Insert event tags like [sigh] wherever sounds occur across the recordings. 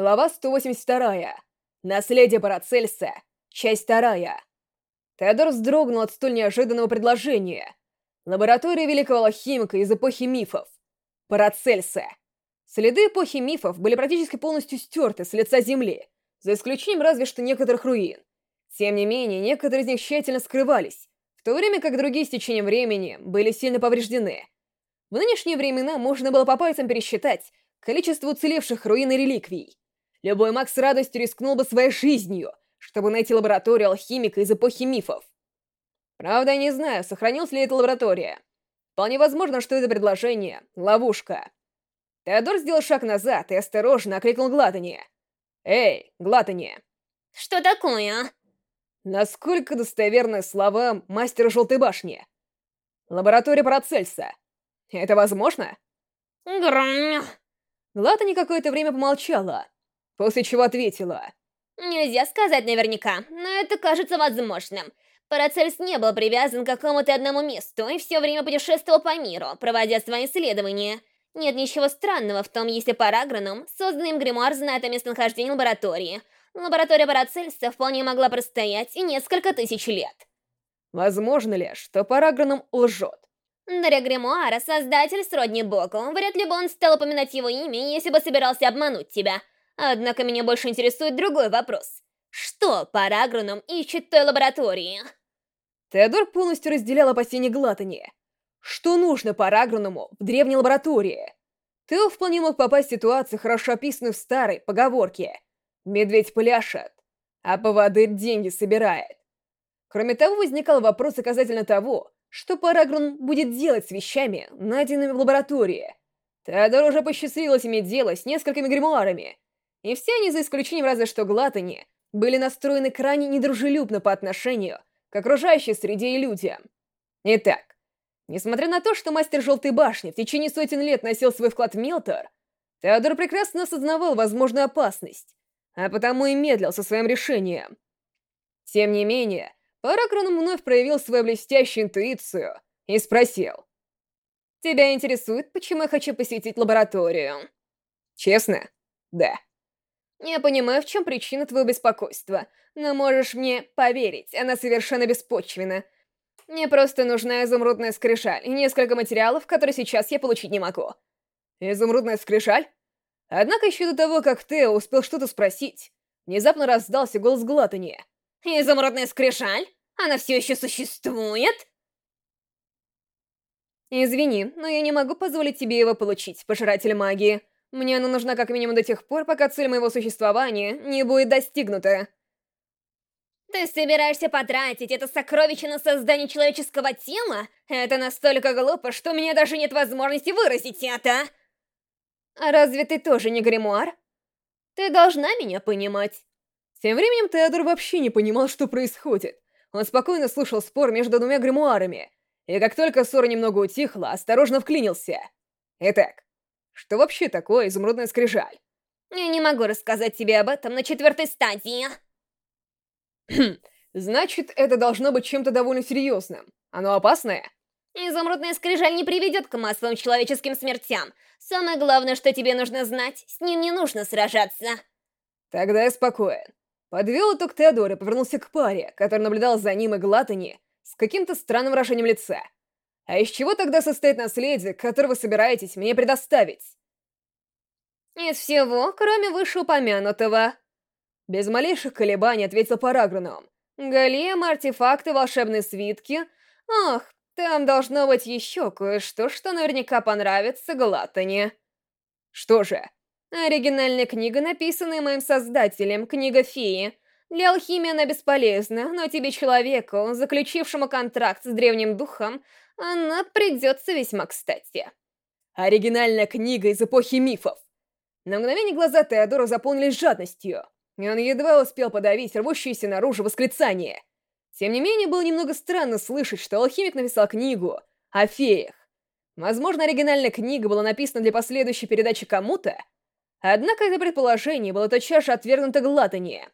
Глава 182. Наследие Парацельса. Часть вторая. Теодор вздрогнул от столь неожиданного предложения. Лаборатория великого алхимика из эпохи мифов. Парацельса. Следы эпохи мифов были практически полностью стерты с лица Земли, за исключением разве что некоторых руин. Тем не менее, некоторые из них тщательно скрывались, в то время как другие с течением времени были сильно повреждены. В нынешние времена можно было по пальцам пересчитать количество уцелевших руин и реликвий. Любой маг с радостью рискнул бы своей жизнью, чтобы найти лабораторию алхимика из эпохи мифов. Правда, я не знаю, сохранилась ли эта лаборатория. Вполне возможно, что это предложение — ловушка. Теодор сделал шаг назад и осторожно окликнул Глатани. «Эй, Глатани!» «Что такое?» Насколько достоверны слова мастера Желтой Башни? Лаборатория Парацельса. Это возможно? Грм. Глатани какое-то время помолчала, после чего ответила. Нельзя сказать наверняка, но это кажется возможным. Парацельс не был привязан к какому-то одному месту и все время путешествовал по миру, проводя свои исследования. Нет ничего странного в том, если Парагранум, созданный им гримуар, знает о местонахождении лаборатории. Лаборатория Парацельса вполне могла простоять и несколько тысяч лет. Возможно ли, что Парагранум лжет? Даря Гримуара, создатель сродни Боку, вряд ли бы он стал упоминать его имя, если бы собирался обмануть тебя. Однако меня больше интересует другой вопрос. Что Парагранум ищет в той лаборатории? Теодор полностью разделял опасения Глатани. Что нужно Парагрануму в древней лаборатории? Тео вполне мог попасть в ситуацию, хорошо описанную в старой поговорке. «Медведь пляшет, а поводырь деньги собирает». Кроме того, возникал вопрос касательно того, что Парагрун будет делать с вещами, найденными в лаборатории. Теодор уже посчастливилось иметь дело с несколькими гримуарами, и все они, за исключением разве что Глатани, были настроены крайне недружелюбно по отношению к окружающей среде и людям. Итак, несмотря на то, что мастер Желтой Башни в течение сотен лет носил свой вклад в Милтор, Теодор прекрасно осознавал возможную опасность, а потому и медлил со своим решением. Тем не менее, Паракрон вновь проявил свою блестящую интуицию и спросил. «Тебя интересует, почему я хочу посетить лабораторию?» «Честно? Да». «Я понимаю, в чем причина твоего беспокойства, но можешь мне поверить, она совершенно беспочвена. Мне просто нужна изумрудная скрижаль и несколько материалов, которые сейчас я получить не могу». «Изумрудная скрижаль?» Однако еще до того, как Тео успел что-то спросить, внезапно раздался голос Глатани. «Изумрудная скрижаль? Она все еще существует?» «Извини, но я не могу позволить тебе его получить, пожиратель магии. Мне она нужна как минимум до тех пор, пока цель моего существования не будет достигнута». «Ты собираешься потратить это сокровище на создание человеческого тела? Это настолько глупо, что у меня даже нет возможности выразить это!» «А разве ты тоже не гримуар?» «Ты должна меня понимать». Тем временем Теодор вообще не понимал, что происходит. Он спокойно слушал спор между двумя гримуарами, и как только ссора немного утихла, осторожно вклинился. Итак, что вообще такое изумрудная скрижаль? Я не могу рассказать тебе об этом на четвертой стадии. [clears throat] Значит, это должно быть чем-то довольно серьезным. Оно опасное? Изумрудная скрижаль не приведет к массовым человеческим смертям. Самое главное, что тебе нужно знать, с ним не нужно сражаться. Тогда я спокоен. Подвел итог Теодор и повернулся к паре, который наблюдал за ним и Глатани с каким-то странным выражением лица. А из чего тогда состоит наследие, которое вы собираетесь мне предоставить? Из всего, кроме вышеупомянутого. Без малейших колебаний ответил Параграном. Голем, артефакты, волшебные свитки. Ах, там должно быть еще кое-что, что наверняка понравится Глатани. Что же, Оригинальная книга, написанная моим создателем, книга феи. Для алхимии она бесполезна, но тебе, человеку, заключившему контракт с древним духом, она придется весьма кстати. Оригинальная книга из эпохи мифов. На мгновение глаза Теодора заполнились жадностью, и он едва успел подавить рвущееся наружу восклицание. Тем не менее, было немного странно слышать, что алхимик написал книгу о феях. Возможно, оригинальная книга была написана для последующей передачи кому-то, Однако это предположение было тотчас же отвергнуто Глатани.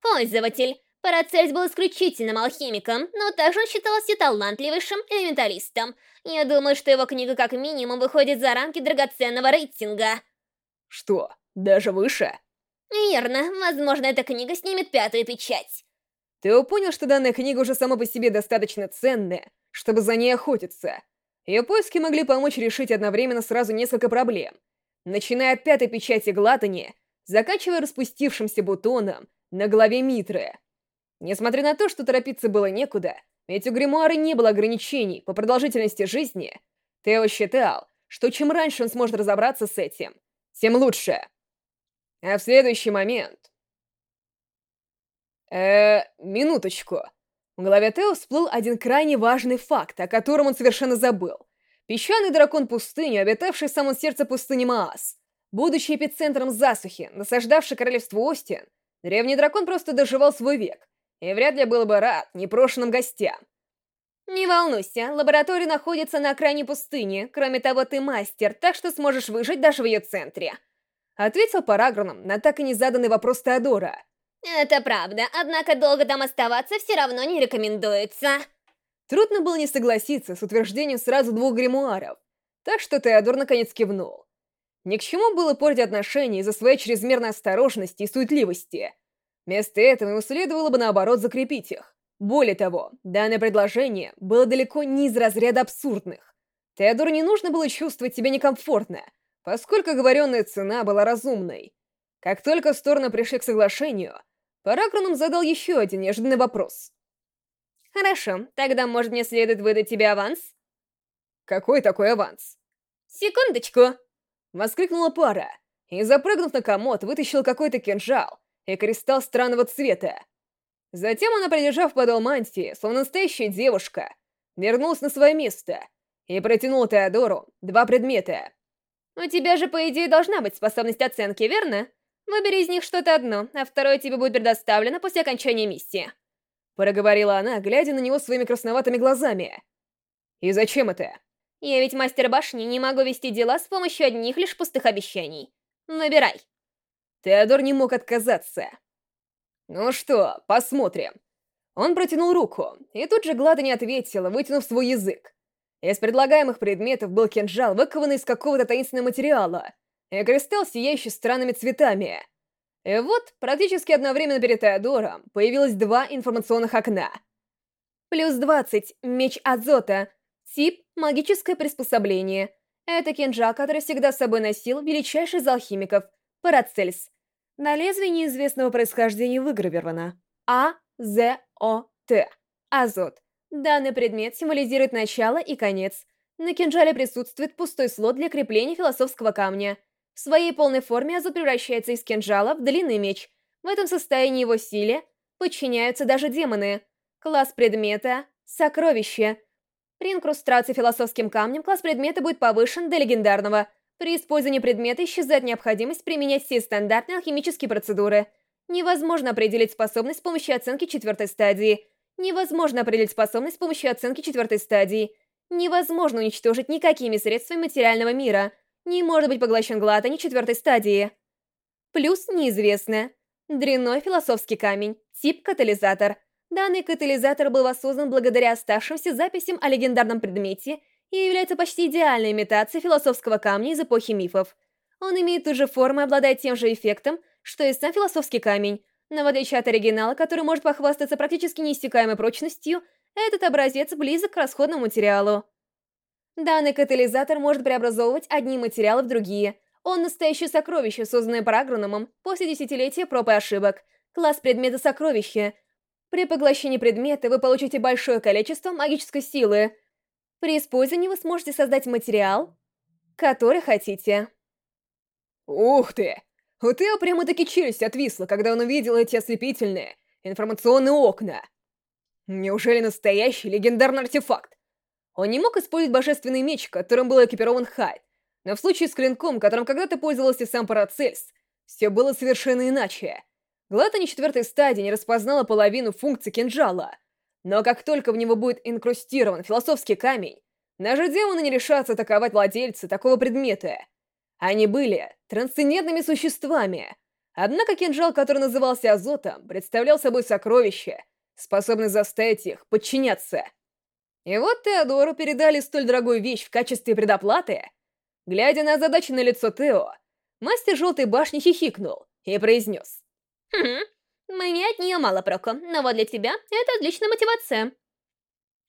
Пользователь. Парацельс был исключительным алхимиком, но также он считался талантливейшим элементалистом. Я думаю, что его книга как минимум выходит за рамки драгоценного рейтинга. Что, даже выше? Верно, возможно, эта книга снимет пятую печать. Тео понял, что данная книга уже сама по себе достаточно ценная, чтобы за ней охотиться. Ее поиски могли помочь решить одновременно сразу несколько проблем. Начиная от пятой печати Глатани, заканчивая распустившимся бутоном на голове Митры. Несмотря на то, что торопиться было некуда, ведь у Гримуары не было ограничений по продолжительности жизни, Тео считал, что чем раньше он сможет разобраться с этим, тем лучше. А в следующий момент... Э, минуточку. В голове Тео всплыл один крайне важный факт, о котором он совершенно забыл. Песчаный дракон пустыни, обитавший в самом сердце пустыни Маас. Будучи эпицентром засухи, насаждавший королевство Остин, древний дракон просто доживал свой век, и вряд ли был бы рад непрошенным гостям. Не волнуйся, лаборатория находится на окраине пустыни. Кроме того, ты мастер, так что сможешь выжить даже в ее центре. Ответил Парагроном на так и не заданный вопрос Теодора. Это правда, однако долго там оставаться все равно не рекомендуется. Трудно было не согласиться с утверждением сразу двух гримуаров, так что Теодор наконец кивнул. Ни к чему было портить отношения из-за своей чрезмерной осторожности и суетливости. Вместо этого ему следовало бы наоборот закрепить их. Более того, данное предложение было далеко не из разряда абсурдных. Теодору не нужно было чувствовать себя некомфортно, поскольку оговоренная цена была разумной. Как только стороны пришли к соглашению, Паракроном задал еще один неожиданный вопрос. «Хорошо, тогда, может, мне следует выдать тебе аванс?» «Какой такой аванс?» «Секундочку!» — воскликнула пара, и, запрыгнув на комод, вытащил какой-то кинжал и кристалл странного цвета. Затем она, придержав подол мантии, словно настоящая девушка, вернулась на свое место и протянула Теодору два предмета. «У тебя же, по идее, должна быть способность оценки, верно?» Выбери из них что-то одно, а второе тебе будет предоставлено после окончания миссии. Проговорила она, глядя на него своими красноватыми глазами. И зачем это? Я ведь мастер башни, не могу вести дела с помощью одних лишь пустых обещаний. Выбирай. Теодор не мог отказаться. Ну что, посмотрим. Он протянул руку, и тут же Глада не ответила, вытянув свой язык. Из предлагаемых предметов был кинжал, выкованный из какого-то таинственного материала, и кристалл, сияющий странными цветами. И вот, практически одновременно перед Теодором, появилось два информационных окна. Плюс 20. Меч Азота. Тип — магическое приспособление. Это кинжал, который всегда с собой носил величайший из алхимиков — Парацельс. На лезвии неизвестного происхождения выгравировано А, З, О, Т. Азот. Данный предмет символизирует начало и конец. На кинжале присутствует пустой слот для крепления философского камня — в своей полной форме Азот превращается из кинжала в длинный меч. В этом состоянии его силе подчиняются даже демоны. Класс предмета — сокровище. При инкрустрации философским камнем класс предмета будет повышен до легендарного. При использовании предмета исчезает необходимость применять все стандартные алхимические процедуры. Невозможно определить способность с помощью оценки четвертой стадии. Невозможно определить способность с помощью оценки четвертой стадии. Невозможно уничтожить никакими средствами материального мира — не может быть поглощен глатани четвертой стадии. Плюс неизвестно. Дрянной философский камень. Тип катализатор. Данный катализатор был воссоздан благодаря оставшимся записям о легендарном предмете и является почти идеальной имитацией философского камня из эпохи мифов. Он имеет ту же форму и обладает тем же эффектом, что и сам философский камень, но в отличие от оригинала, который может похвастаться практически неиссякаемой прочностью, этот образец близок к расходному материалу. Данный катализатор может преобразовывать одни материалы в другие. Он настоящее сокровище, созданное парагрономом после десятилетия проб и ошибок. Класс предмета сокровища. При поглощении предмета вы получите большое количество магической силы. При использовании вы сможете создать материал, который хотите. Ух ты! У Тео прямо-таки челюсть отвисла, когда он увидел эти ослепительные информационные окна. Неужели настоящий легендарный артефакт? Он не мог использовать божественный меч, которым был экипирован Хайд, но в случае с клинком, которым когда-то пользовался сам Парацельс, все было совершенно иначе. Глатани четвертой стадии не распознала половину функций кинжала, но как только в него будет инкрустирован философский камень, даже демоны не решатся атаковать владельца такого предмета. Они были трансцендентными существами, однако кинжал, который назывался Азотом, представлял собой сокровище, способное заставить их подчиняться. И вот Теодору передали столь дорогую вещь в качестве предоплаты. Глядя на озадаченное лицо Тео, мастер Желтой Башни хихикнул и произнес. Хм, мне от нее мало проку, но вот для тебя это отличная мотивация.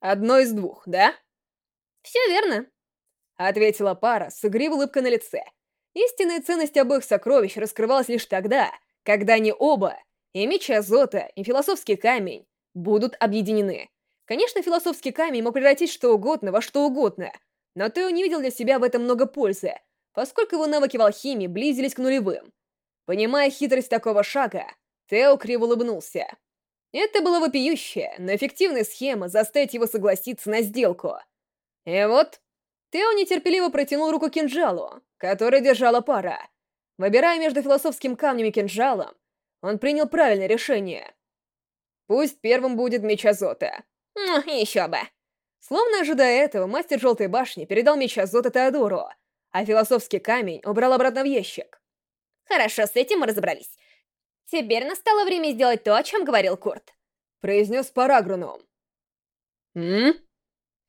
Одно из двух, да? Все верно. Ответила пара с игривой улыбкой на лице. Истинная ценность обоих сокровищ раскрывалась лишь тогда, когда они оба, и меч Азота, и философский камень, будут объединены. Конечно, философский камень мог превратить что угодно во что угодно, но Тео не видел для себя в этом много пользы, поскольку его навыки в алхимии близились к нулевым. Понимая хитрость такого шага, Тео криво улыбнулся. Это была вопиющая, но эффективная схема заставить его согласиться на сделку. И вот, Тео нетерпеливо протянул руку кинжалу, который держала пара. Выбирая между философским камнем и кинжалом, он принял правильное решение. Пусть первым будет меч Азота. Ну, еще бы. Словно ожидая этого, мастер Желтой Башни передал меч Азота Теодору, а философский камень убрал обратно в ящик. Хорошо, с этим мы разобрались. Теперь настало время сделать то, о чем говорил Курт. Произнес Парагруном. М?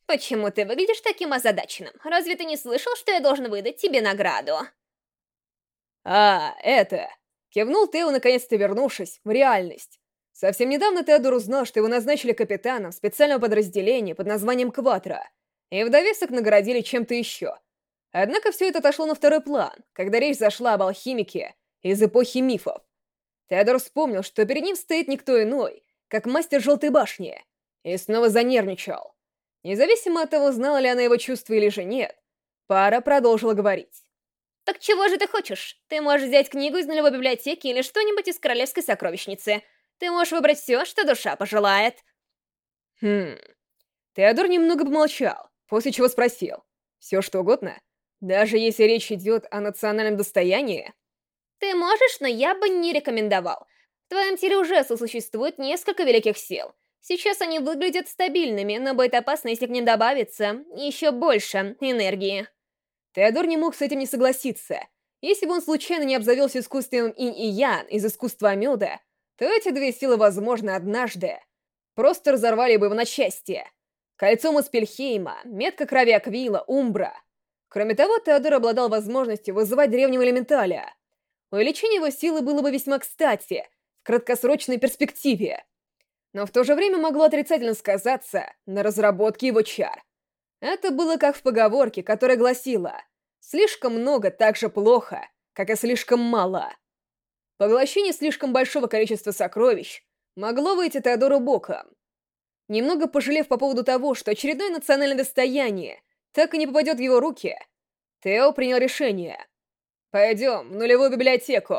Почему ты выглядишь таким озадаченным? Разве ты не слышал, что я должен выдать тебе награду? А, это... Кивнул Тео, наконец-то вернувшись в реальность. Совсем недавно Теодор узнал, что его назначили капитаном специального подразделения под названием Кватро, и в довесок наградили чем-то еще. Однако все это отошло на второй план, когда речь зашла об алхимике из эпохи мифов. Теодор вспомнил, что перед ним стоит никто иной, как мастер Желтой Башни, и снова занервничал. Независимо от того, знала ли она его чувства или же нет, пара продолжила говорить. «Так чего же ты хочешь? Ты можешь взять книгу из нулевой библиотеки или что-нибудь из королевской сокровищницы — ты можешь выбрать все, что душа пожелает. Хм... Теодор немного помолчал, после чего спросил. Все что угодно? Даже если речь идет о национальном достоянии? Ты можешь, но я бы не рекомендовал. В твоем теле уже существует несколько великих сил. Сейчас они выглядят стабильными, но будет опасно, если к ним добавится еще больше энергии. Теодор не мог с этим не согласиться. Если бы он случайно не обзавелся искусственным инь и ян из искусства меда, то эти две силы, возможно, однажды просто разорвали бы его на части. Кольцо Маспельхейма, метка крови Аквила, Умбра. Кроме того, Теодор обладал возможностью вызывать древнего элементаля. Увеличение его силы было бы весьма кстати, в краткосрочной перспективе. Но в то же время могло отрицательно сказаться на разработке его чар. Это было как в поговорке, которая гласила «Слишком много так же плохо, как и слишком мало». Поглощение слишком большого количества сокровищ могло выйти Теодору боком. Немного пожалев по поводу того, что очередное национальное достояние так и не попадет в его руки, Тео принял решение. «Пойдем в нулевую библиотеку».